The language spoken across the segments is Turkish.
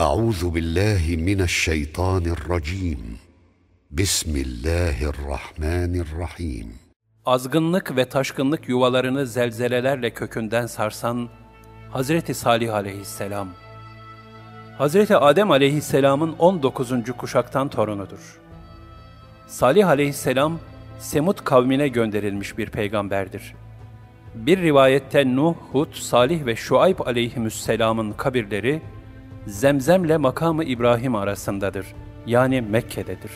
أعوذ بالله من الشيطان الرجيم بسم الله الرحمن الرحيم Azgınlık ve taşkınlık yuvalarını zelzelelerle kökünden sarsan Hazreti Salih aleyhisselam. Hazreti Adem aleyhisselamın 19. kuşaktan torunudur. Salih aleyhisselam Semut kavmine gönderilmiş bir peygamberdir. Bir rivayette Nuh, Hud, Salih ve Şuayb aleyhisselamın kabirleri Zemzem'le makamı İbrahim arasındadır. Yani Mekke'dedir.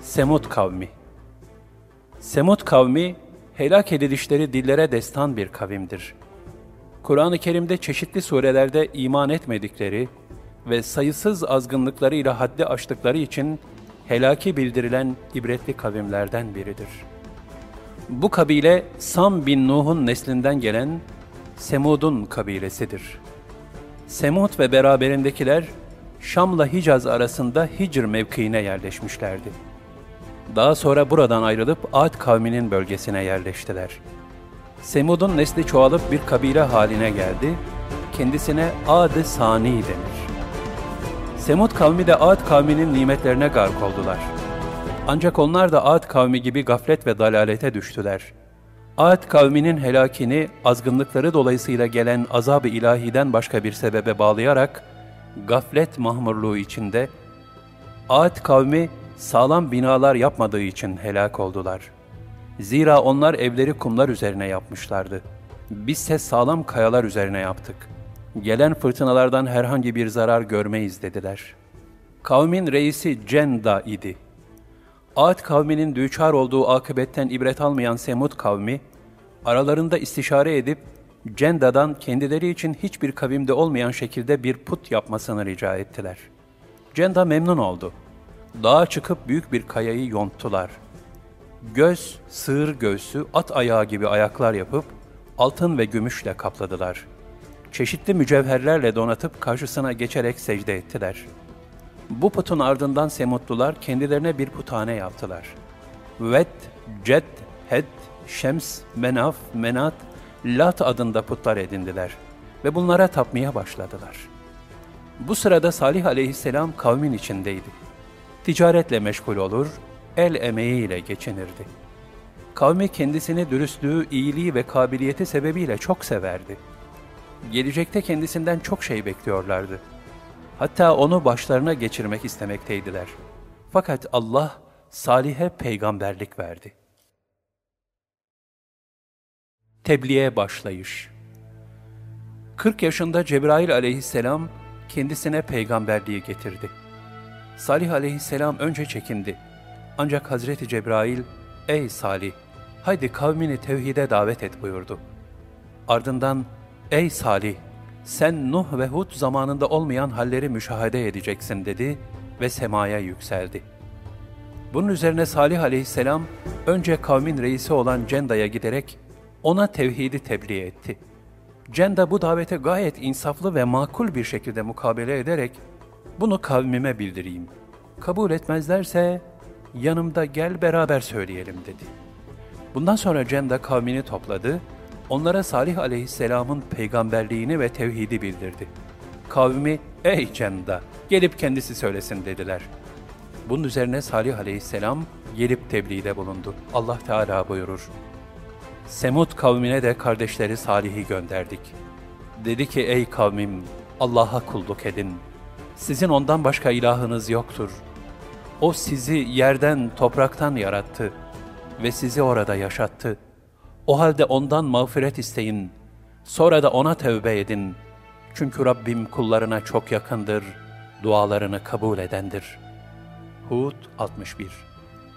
Semut kavmi Semut kavmi, helak edilişleri dillere destan bir kavimdir. Kur'an-ı Kerim'de çeşitli surelerde iman etmedikleri ve sayısız azgınlıklarıyla haddi aştıkları için helaki bildirilen ibretli kavimlerden biridir. Bu kabile Sam bin Nuh'un neslinden gelen Semud'un kabilesidir. Semud ve beraberindekiler Şam'la Hicaz arasında Hicr mevkiine yerleşmişlerdi. Daha sonra buradan ayrılıp Ad kavminin bölgesine yerleştiler. Semud'un nesli çoğalıp bir kabile haline geldi, kendisine Ad-ı Sani denir. Semud kavmi de Ad kavminin nimetlerine gark oldular. Ancak onlar da Ad kavmi gibi gaflet ve dalalete düştüler. Ad kavminin helakini azgınlıkları dolayısıyla gelen azab-ı ilahiden başka bir sebebe bağlayarak gaflet mahmurluğu içinde Ad kavmi sağlam binalar yapmadığı için helak oldular. Zira onlar evleri kumlar üzerine yapmışlardı. Bizse sağlam kayalar üzerine yaptık. Gelen fırtınalardan herhangi bir zarar görmeyiz dediler. Kavmin reisi Cenda idi. Ad kavminin düçar olduğu akıbetten ibret almayan Semud kavmi, aralarında istişare edip Cenda'dan kendileri için hiçbir kavimde olmayan şekilde bir put yapmasını rica ettiler. Cenda memnun oldu. Dağa çıkıp büyük bir kayayı yonttular. Göz, sığır göğsü, at ayağı gibi ayaklar yapıp altın ve gümüşle kapladılar. Çeşitli mücevherlerle donatıp karşısına geçerek secde ettiler. Bu putun ardından Semutlular kendilerine bir putane yaptılar. Vet, Ced, Hed, Şems, Menaf, Menat, Lat adında putlar edindiler ve bunlara tapmaya başladılar. Bu sırada Salih aleyhisselam kavmin içindeydi ticaretle meşgul olur, el emeğiyle geçinirdi. Kavmi kendisini dürüstlüğü, iyiliği ve kabiliyeti sebebiyle çok severdi. Gelecekte kendisinden çok şey bekliyorlardı. Hatta onu başlarına geçirmek istemekteydiler. Fakat Allah Salih'e peygamberlik verdi. Tebliğe başlayış 40 yaşında Cebrail aleyhisselam kendisine peygamberliği getirdi. Salih aleyhisselam önce çekindi. Ancak Hazreti Cebrail, ''Ey Salih, haydi kavmini tevhide davet et.'' buyurdu. Ardından, ''Ey Salih, sen Nuh ve Hud zamanında olmayan halleri müşahede edeceksin.'' dedi ve semaya yükseldi. Bunun üzerine Salih aleyhisselam önce kavmin reisi olan Cenda'ya giderek ona tevhidi tebliğ etti. Cenda bu davete gayet insaflı ve makul bir şekilde mukabele ederek bunu kavmime bildireyim. Kabul etmezlerse yanımda gel beraber söyleyelim dedi. Bundan sonra Cemda kavmini topladı, onlara Salih aleyhisselamın peygamberliğini ve tevhidi bildirdi. Kavmi, ey Cemda, gelip kendisi söylesin dediler. Bunun üzerine Salih aleyhisselam gelip tebliğde bulundu. Allah Teala buyurur. Semud kavmine de kardeşleri Salih'i gönderdik. Dedi ki ey kavmim Allah'a kulluk edin.'' Sizin ondan başka ilahınız yoktur. O sizi yerden, topraktan yarattı ve sizi orada yaşattı. O halde ondan mağfiret isteyin. Sonra da ona tevbe edin. Çünkü Rabbim kullarına çok yakındır, dualarını kabul edendir. Hud 61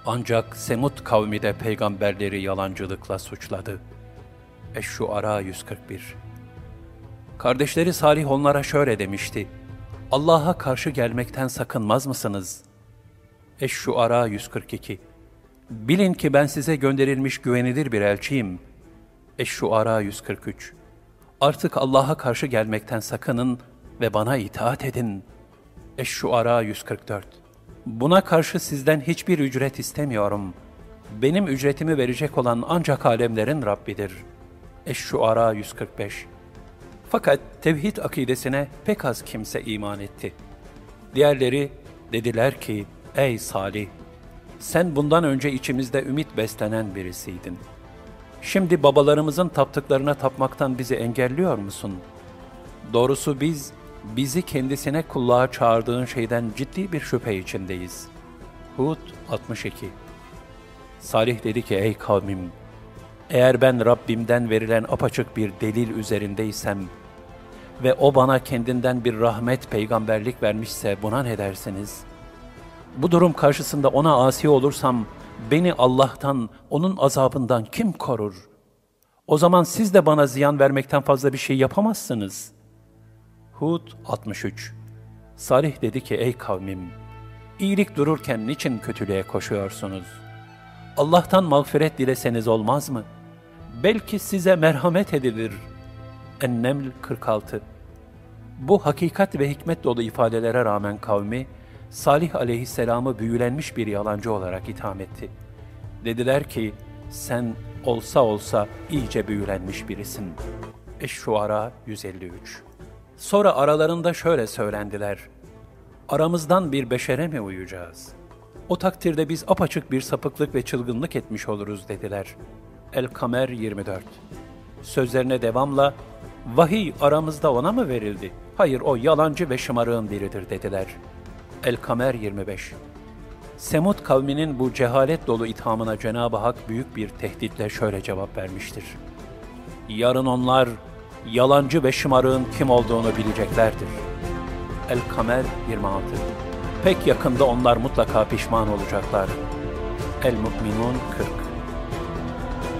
Ancak Semut kavmi de peygamberleri yalancılıkla suçladı. Eş-Şuara 141 Kardeşleri Salih onlara şöyle demişti. Allah'a karşı gelmekten sakınmaz mısınız? Eş-Şuara 142 Bilin ki ben size gönderilmiş güvenilir bir elçiyim. Eş-Şuara 143 Artık Allah'a karşı gelmekten sakının ve bana itaat edin. Eş-Şuara 144 Buna karşı sizden hiçbir ücret istemiyorum. Benim ücretimi verecek olan ancak alemlerin Rabbidir. Eş-Şuara 145 Fakat tevhid akidesine pek az kimse iman etti. Diğerleri dediler ki, ey Salih, sen bundan önce içimizde ümit beslenen birisiydin. Şimdi babalarımızın taptıklarına tapmaktan bizi engelliyor musun? Doğrusu biz, bizi kendisine kulluğa çağırdığın şeyden ciddi bir şüphe içindeyiz. Hud 62 Salih dedi ki, ey kavmim, eğer ben Rabbimden verilen apaçık bir delil üzerindeysem ve o bana kendinden bir rahmet peygamberlik vermişse buna ne dersiniz? Bu durum karşısında ona asi olursam beni Allah'tan, onun azabından kim korur? O zaman siz de bana ziyan vermekten fazla bir şey yapamazsınız. Hud 63 Salih dedi ki ey kavmim, iyilik dururken niçin kötülüğe koşuyorsunuz? Allah'tan mağfiret dileseniz olmaz mı? Belki size merhamet edilir. Enneml 46 Bu hakikat ve hikmet dolu ifadelere rağmen kavmi, Salih aleyhisselamı büyülenmiş bir yalancı olarak itham etti. Dediler ki, sen olsa olsa iyice büyülenmiş birisin. Eş-Şuara 153 Sonra aralarında şöyle söylendiler. Aramızdan bir beşere mi uyacağız? O takdirde biz apaçık bir sapıklık ve çılgınlık etmiş oluruz dediler. El-Kamer 24 Sözlerine devamla, vahiy aramızda ona mı verildi? Hayır o yalancı ve şımarığın biridir dediler. El-Kamer 25 Semud kavminin bu cehalet dolu ithamına Cenab-ı Hak büyük bir tehditle şöyle cevap vermiştir. Yarın onlar yalancı ve şımarığın kim olduğunu bileceklerdir. El-Kamer 26 Pek yakında onlar mutlaka pişman olacaklar. El-Mu'minun 40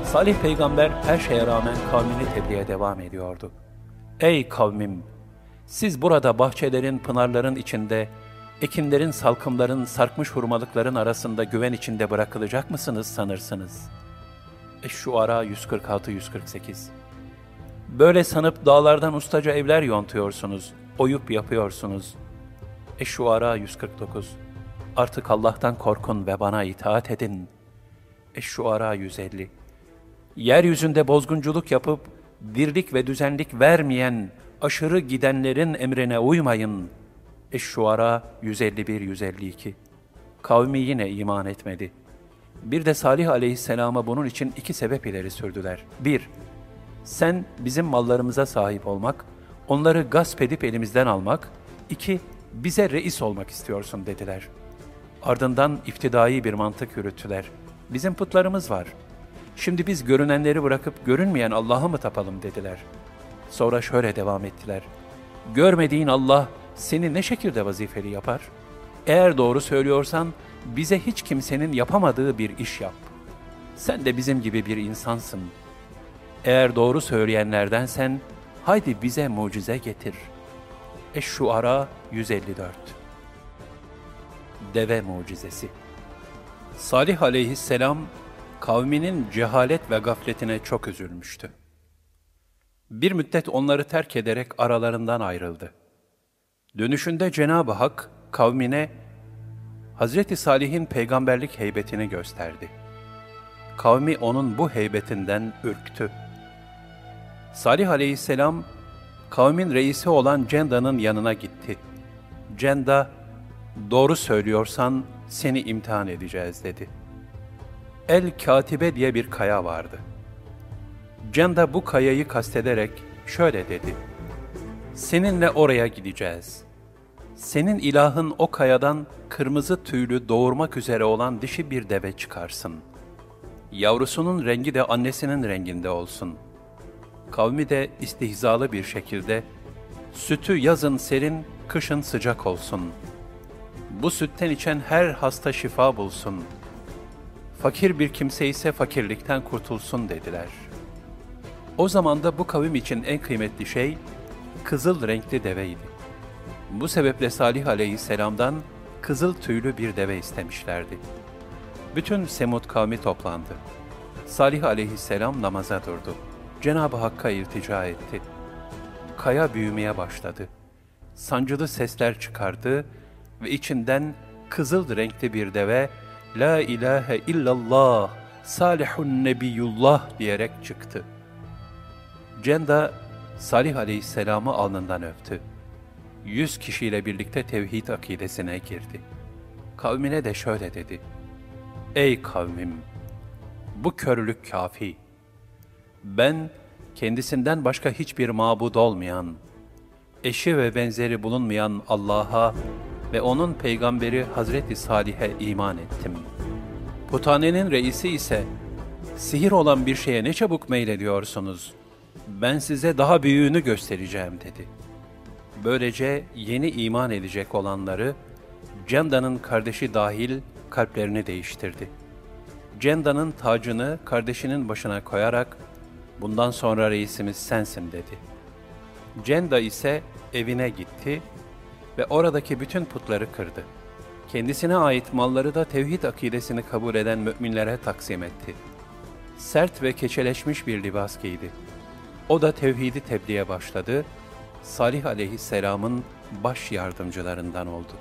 Salih peygamber her şeye rağmen kavmini tebliğe devam ediyordu. Ey kavmim! Siz burada bahçelerin, pınarların içinde, ekinlerin, salkımların, sarkmış hurmalıkların arasında güven içinde bırakılacak mısınız sanırsınız? Eş-Şuara 146-148 Böyle sanıp dağlardan ustaca evler yontuyorsunuz, oyup yapıyorsunuz. Eş-Şuara 149 Artık Allah'tan korkun ve bana itaat edin. Eş-Şuara 150 Yeryüzünde bozgunculuk yapıp, birlik ve düzenlik vermeyen, aşırı gidenlerin emrine uymayın. Eş-Şuara 151-152 Kavmi yine iman etmedi. Bir de Salih aleyhisselama bunun için iki sebep ileri sürdüler. Bir, sen bizim mallarımıza sahip olmak, onları gasp edip elimizden almak, iki, bize reis olmak istiyorsun dediler. Ardından iftidai bir mantık yürüttüler. Bizim putlarımız var. Şimdi biz görünenleri bırakıp görünmeyen Allah'a mı tapalım dediler. Sonra şöyle devam ettiler. Görmediğin Allah seni ne şekilde vazifeli yapar? Eğer doğru söylüyorsan bize hiç kimsenin yapamadığı bir iş yap. Sen de bizim gibi bir insansın. Eğer doğru söyleyenlerdensen haydi bize mucize getir. Eş-Şuara 154 Deve Mucizesi Salih aleyhisselam kavminin cehalet ve gafletine çok üzülmüştü. Bir müddet onları terk ederek aralarından ayrıldı. Dönüşünde Cenab-ı Hak kavmine Hazreti Salih'in peygamberlik heybetini gösterdi. Kavmi onun bu heybetinden ürktü. Salih aleyhisselam kavmin reisi olan Cenda'nın yanına gitti. Cenda, doğru söylüyorsan seni imtihan edeceğiz dedi. El-Katibe diye bir kaya vardı. Cenda bu kayayı kastederek şöyle dedi. Seninle oraya gideceğiz. Senin ilahın o kayadan kırmızı tüylü doğurmak üzere olan dişi bir deve çıkarsın. Yavrusunun rengi de annesinin renginde olsun. Kavmi de istihzalı bir şekilde, sütü yazın serin, kışın sıcak olsun. Bu sütten içen her hasta şifa bulsun. Fakir bir kimse ise fakirlikten kurtulsun dediler. O zaman da bu kavim için en kıymetli şey, kızıl renkli deveydi. Bu sebeple Salih aleyhisselamdan kızıl tüylü bir deve istemişlerdi. Bütün Semud kavmi toplandı. Salih aleyhisselam namaza durdu. Cenab-ı Hakk'a iltica etti. Kaya büyümeye başladı. Sancılı sesler çıkardı ve içinden kızıl renkli bir deve La ilahe illallah salihun nebiyullah diyerek çıktı. Cenda Salih aleyhisselamı alnından öptü. Yüz kişiyle birlikte tevhid akidesine girdi. Kavmine de şöyle dedi. Ey kavmim! Bu körlük kafi. Ben, kendisinden başka hiçbir mabud olmayan, eşi ve benzeri bulunmayan Allah'a ve onun peygamberi Hazreti Salih'e iman ettim. Putanenin reisi ise, sihir olan bir şeye ne çabuk meylediyorsunuz? Ben size daha büyüğünü göstereceğim dedi. Böylece yeni iman edecek olanları, Cenda'nın kardeşi dahil kalplerini değiştirdi. Cenda'nın tacını kardeşinin başına koyarak, bundan sonra reisimiz sensin dedi. Cenda ise evine gitti ve oradaki bütün putları kırdı. Kendisine ait malları da tevhid akidesini kabul eden müminlere taksim etti. Sert ve keçeleşmiş bir libas giydi. O da tevhidi tebliğe başladı. Salih aleyhisselamın baş yardımcılarından oldu.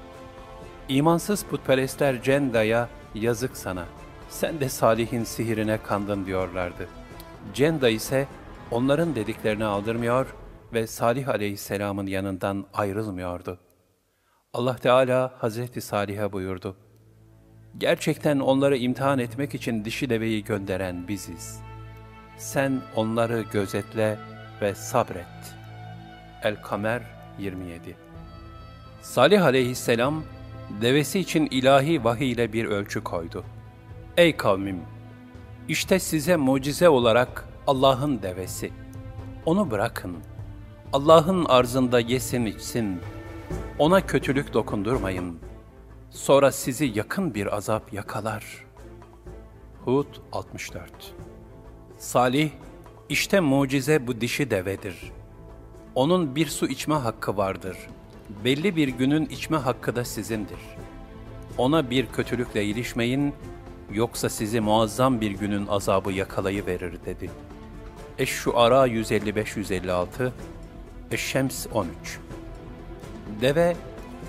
İmansız putperestler Cenda'ya yazık sana, sen de Salih'in sihirine kandın diyorlardı. Cenda ise onların dediklerini aldırmıyor ve Salih aleyhisselamın yanından ayrılmıyordu. Allah Teala Hazreti Salih'e buyurdu. Gerçekten onları imtihan etmek için dişi deveyi gönderen biziz. Sen onları gözetle ve sabret. El-Kamer 27 Salih aleyhisselam, devesi için ilahi vahiy ile bir ölçü koydu. Ey kavmim! İşte size mucize olarak Allah'ın devesi. Onu bırakın. Allah'ın arzında yesin içsin. Ona kötülük dokundurmayın. Sonra sizi yakın bir azap yakalar. Hud 64 Salih, işte mucize bu dişi devedir. Onun bir su içme hakkı vardır. Belli bir günün içme hakkı da sizindir. Ona bir kötülükle ilişmeyin, yoksa sizi muazzam bir günün azabı yakalayıverir dedi. Eş-Şuara 155-156, Eş-Şems 13 Deve,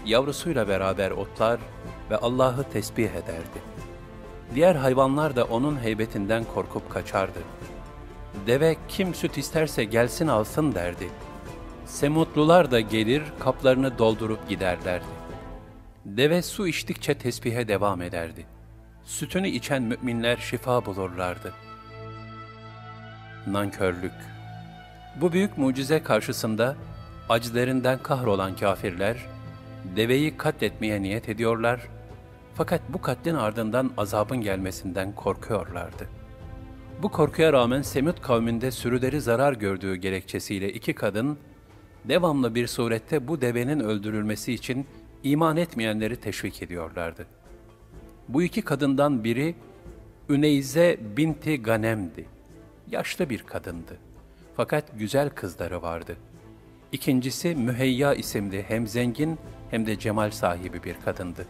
yavrusuyla beraber otlar ve Allah'ı tesbih ederdi. Diğer hayvanlar da onun heybetinden korkup kaçardı. Deve kim süt isterse gelsin alsın derdi. Semutlular da gelir kaplarını doldurup giderlerdi. Deve su içtikçe tesbihe devam ederdi. Sütünü içen müminler şifa bulurlardı. Nankörlük Bu büyük mucize karşısında acilerinden kahrolan kafirler, deveyi katletmeye niyet ediyorlar, fakat bu katlin ardından azabın gelmesinden korkuyorlardı. Bu korkuya rağmen Semut kavminde sürüleri zarar gördüğü gerekçesiyle iki kadın, devamlı bir surette bu devenin öldürülmesi için iman etmeyenleri teşvik ediyorlardı. Bu iki kadından biri Üneyze binti Ganem'di. Yaşlı bir kadındı. Fakat güzel kızları vardı. İkincisi Müheyya isimli hem zengin hem de cemal sahibi bir kadındı.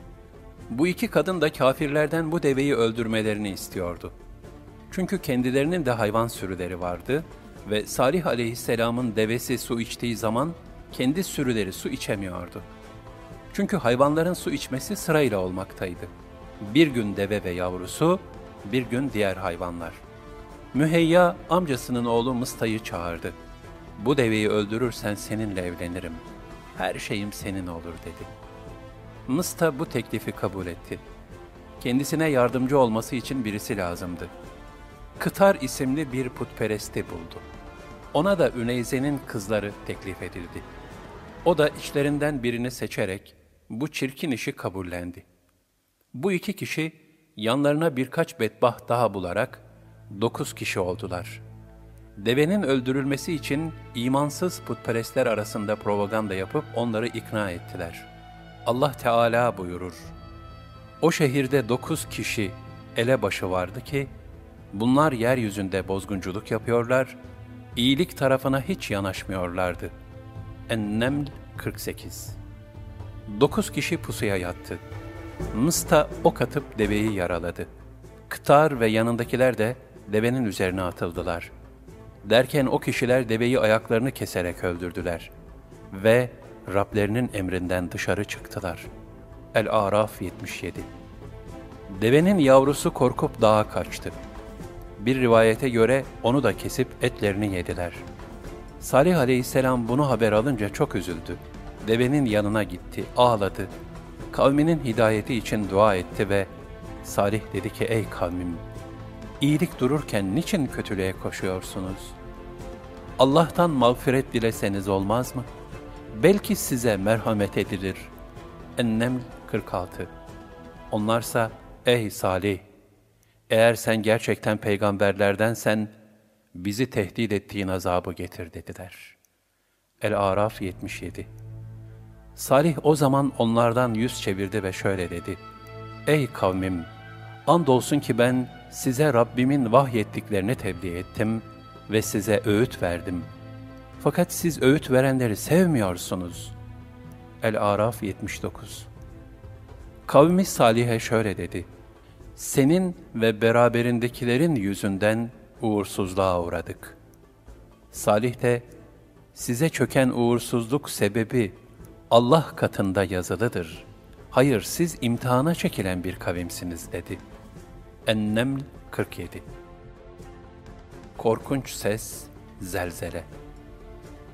Bu iki kadın da kafirlerden bu deveyi öldürmelerini istiyordu. Çünkü kendilerinin de hayvan sürüleri vardı ve Salih aleyhisselamın devesi su içtiği zaman kendi sürüleri su içemiyordu. Çünkü hayvanların su içmesi sırayla olmaktaydı. Bir gün deve ve yavrusu, bir gün diğer hayvanlar. Müheyya amcasının oğlu Mısta'yı çağırdı. Bu deveyi öldürürsen seninle evlenirim. Her şeyim senin olur dedi. Mısta bu teklifi kabul etti. Kendisine yardımcı olması için birisi lazımdı. Kıtar isimli bir putperesti buldu. Ona da Üneyze'nin kızları teklif edildi. O da içlerinden birini seçerek bu çirkin işi kabullendi. Bu iki kişi yanlarına birkaç bedbaht daha bularak dokuz kişi oldular. Devenin öldürülmesi için imansız putperestler arasında propaganda yapıp onları ikna ettiler. Allah Teala buyurur. O şehirde dokuz kişi elebaşı vardı ki, bunlar yeryüzünde bozgunculuk yapıyorlar, iyilik tarafına hiç yanaşmıyorlardı. Enneml 48 Dokuz kişi pusuya yattı. Mısta ok atıp deveyi yaraladı. Kıtar ve yanındakiler de devenin üzerine atıldılar. Derken o kişiler deveyi ayaklarını keserek öldürdüler. Ve Rablerinin emrinden dışarı çıktılar. El-Araf 77 Devenin yavrusu korkup dağa kaçtı. Bir rivayete göre onu da kesip etlerini yediler. Salih aleyhisselam bunu haber alınca çok üzüldü. Devenin yanına gitti, ağladı. Kavminin hidayeti için dua etti ve Salih dedi ki ey kavmim, iyilik dururken niçin kötülüğe koşuyorsunuz? Allah'tan mağfiret dileseniz olmaz mı? Belki size merhamet edilir. Enneml 46 Onlarsa, ey Salih, eğer sen gerçekten peygamberlerdensen, bizi tehdit ettiğin azabı getir dediler. El-Araf 77 Salih o zaman onlardan yüz çevirdi ve şöyle dedi. Ey kavmim! Andolsun ki ben size Rabbimin vahyettiklerini tebliğ ettim ve size öğüt verdim. Fakat siz öğüt verenleri sevmiyorsunuz. El-Araf 79 Kavmi Salih'e şöyle dedi. Senin ve beraberindekilerin yüzünden uğursuzluğa uğradık. Salih de, size çöken uğursuzluk sebebi Allah katında yazılıdır. Hayır, siz imtihana çekilen bir kavimsiniz dedi. Enneml 47 Korkunç ses, zelzele.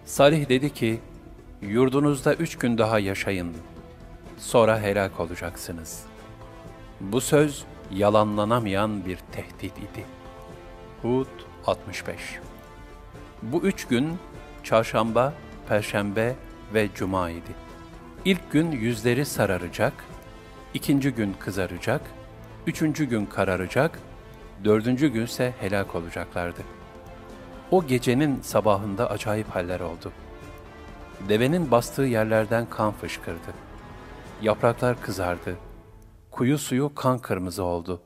Salih dedi ki, yurdunuzda üç gün daha yaşayın, sonra helak olacaksınız. Bu söz yalanlanamayan bir tehdit idi. Hud 65 Bu üç gün çarşamba, perşembe ve cuma idi. İlk gün yüzleri sararacak, ikinci gün kızaracak, üçüncü gün kararacak, dördüncü günse helak olacaklardı. O gecenin sabahında acayip haller oldu. Devenin bastığı yerlerden kan fışkırdı. Yapraklar kızardı. Kuyu suyu kan kırmızı oldu.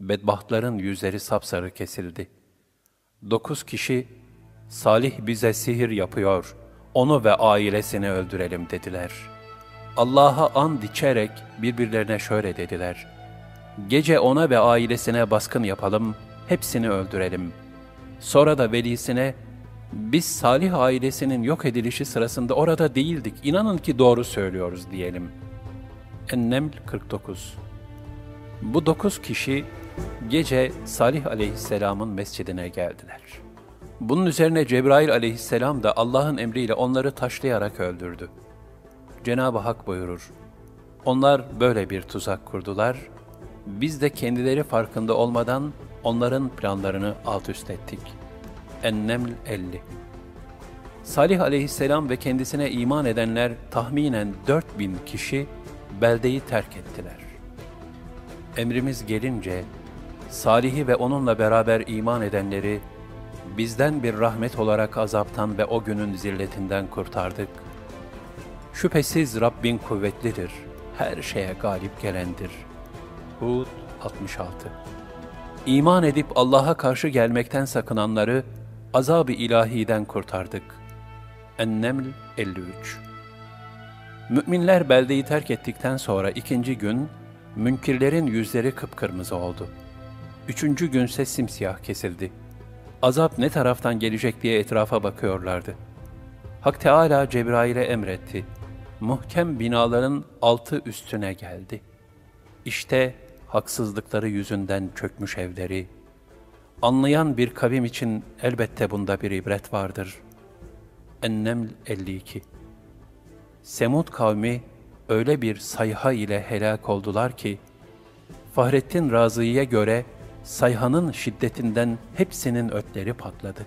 Bedbahtların yüzleri sapsarı kesildi. Dokuz kişi, Salih bize sihir yapıyor, onu ve ailesini öldürelim dediler. Allah'a and içerek birbirlerine şöyle dediler. Gece ona ve ailesine baskın yapalım, hepsini öldürelim. Sonra da velisine, biz Salih ailesinin yok edilişi sırasında orada değildik, inanın ki doğru söylüyoruz diyelim. Enneml 49 Bu dokuz kişi gece Salih aleyhisselamın mescidine geldiler. Bunun üzerine Cebrail aleyhisselam da Allah'ın emriyle onları taşlayarak öldürdü. Cenab-ı Hak buyurur, Onlar böyle bir tuzak kurdular, biz de kendileri farkında olmadan onların planlarını alt üst ettik. Enneml 50 Salih aleyhisselam ve kendisine iman edenler tahminen 4000 kişi beldeyi terk ettiler. Emrimiz gelince, Salih'i ve onunla beraber iman edenleri bizden bir rahmet olarak azaptan ve o günün zilletinden kurtardık. Şüphesiz Rabbin kuvvetlidir, her şeye galip gelendir. Hud 66 İman edip Allah'a karşı gelmekten sakınanları azab-ı ilahiden kurtardık. Enneml 53 Müminler beldeyi terk ettikten sonra ikinci gün, münkirlerin yüzleri kıpkırmızı oldu. Üçüncü günse simsiyah kesildi. Azap ne taraftan gelecek diye etrafa bakıyorlardı. Hak Teala Cebrail'e emretti. Muhkem binaların altı üstüne geldi. İşte haksızlıkları yüzünden çökmüş evleri. Anlayan bir kavim için elbette bunda bir ibret vardır. Enneml 52 Semud kavmi öyle bir sayha ile helak oldular ki, Fahrettin Razı'ya göre sayhanın şiddetinden hepsinin ötleri patladı.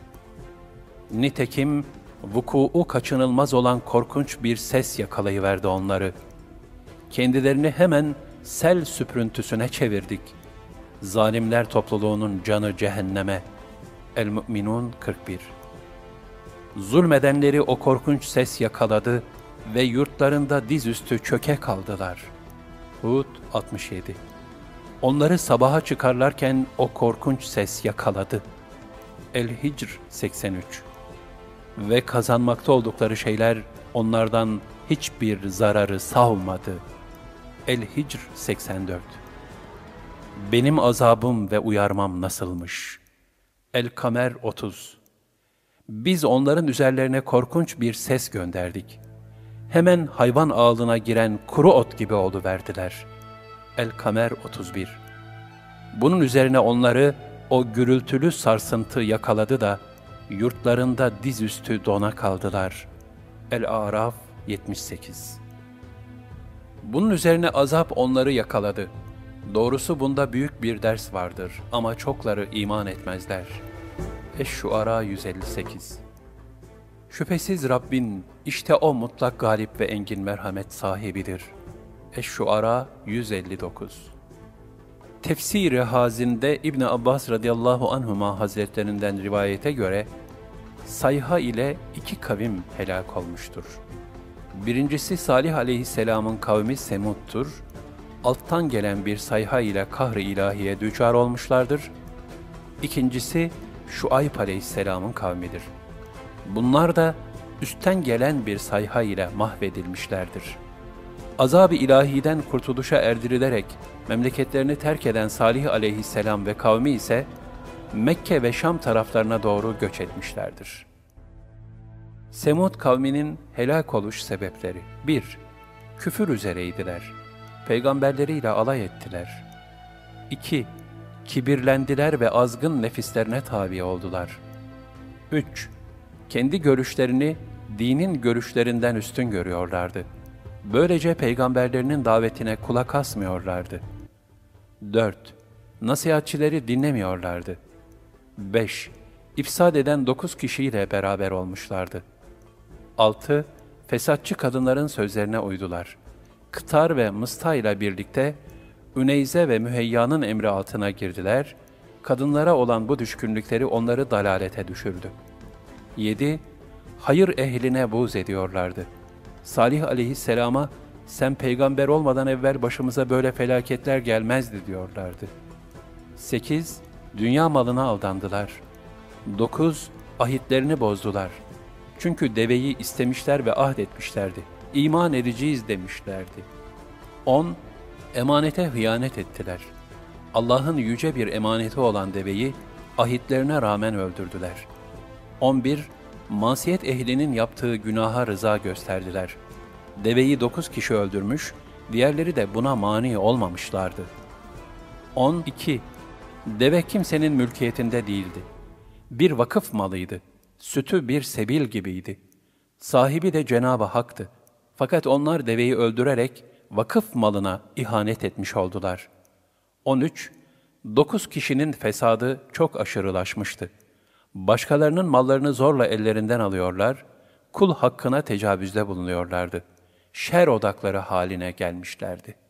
Nitekim vuku'u kaçınılmaz olan korkunç bir ses yakalayıverdi onları. Kendilerini hemen sel süprüntüsüne çevirdik. Zalimler topluluğunun canı cehenneme. El-Mü'minun 41 Zulmedenleri o korkunç ses yakaladı ve yurtlarında dizüstü çöke kaldılar. Hud 67 Onları sabaha çıkarlarken o korkunç ses yakaladı. El-Hicr 83 Ve kazanmakta oldukları şeyler onlardan hiçbir zararı savmadı. El-Hicr 84 Benim azabım ve uyarmam nasılmış? El-Kamer 30 Biz onların üzerlerine korkunç bir ses gönderdik. Hemen hayvan ağlına giren kuru ot gibi oldu verdiler. El-Kamer 31 Bunun üzerine onları o gürültülü sarsıntı yakaladı da Yurtlarında dizüstü dona kaldılar. El-Araf 78 Bunun üzerine azap onları yakaladı. Doğrusu bunda büyük bir ders vardır ama çokları iman etmezler. Eş-Şuara 158 Şüphesiz Rabbin işte o mutlak galip ve engin merhamet sahibidir. Eş-Şuara 159 Tefsiri Hazinde İbn Abbas radıyallahu anhuma hazretlerinden rivayete göre sayha ile iki kavim helak olmuştur. Birincisi Salih aleyhisselamın kavmi Semud'tur. Alttan gelen bir sayha ile kahr-ı ilahiye düçar olmuşlardır. İkincisi Şuayb aleyhisselamın kavmidir. Bunlar da üstten gelen bir sayha ile mahvedilmişlerdir. Azab-ı ilahiden kurtuluşa erdirilerek memleketlerini terk eden Salih aleyhisselam ve kavmi ise Mekke ve Şam taraflarına doğru göç etmişlerdir. Semud kavminin helak oluş sebepleri 1. Küfür üzereydiler. Peygamberleriyle alay ettiler. 2. Kibirlendiler ve azgın nefislerine tabi oldular. 3. Kendi görüşlerini dinin görüşlerinden üstün görüyorlardı. Böylece peygamberlerinin davetine kulak asmıyorlardı. 4. Nasihatçileri dinlemiyorlardı. 5. İfsad eden dokuz kişiyle beraber olmuşlardı. 6. Fesatçı kadınların sözlerine uydular. Kıtar ve Mısta ile birlikte Üneyze ve Müheyya'nın emri altına girdiler. Kadınlara olan bu düşkünlükleri onları dalalete düşürdü. 7. Hayır ehline buğz ediyorlardı. Salih aleyhisselama sen peygamber olmadan evvel başımıza böyle felaketler gelmezdi diyorlardı. 8. Dünya malına aldandılar. 9. Ahitlerini bozdular. Çünkü deveyi istemişler ve ahd etmişlerdi. İman edeceğiz demişlerdi. 10. Emanete hıyanet ettiler. Allah'ın yüce bir emaneti olan deveyi ahitlerine rağmen öldürdüler. 11. Masiyet ehlinin yaptığı günaha rıza gösterdiler. Deveyi dokuz kişi öldürmüş, diğerleri de buna mani olmamışlardı. 12. Deve kimsenin mülkiyetinde değildi. Bir vakıf malıydı. Sütü bir sebil gibiydi. Sahibi de Cenab-ı Hak'tı. Fakat onlar deveyi öldürerek vakıf malına ihanet etmiş oldular. 13. Dokuz kişinin fesadı çok aşırılaşmıştı. Başkalarının mallarını zorla ellerinden alıyorlar, kul hakkına tecavüzde bulunuyorlardı. Şer odakları haline gelmişlerdi.''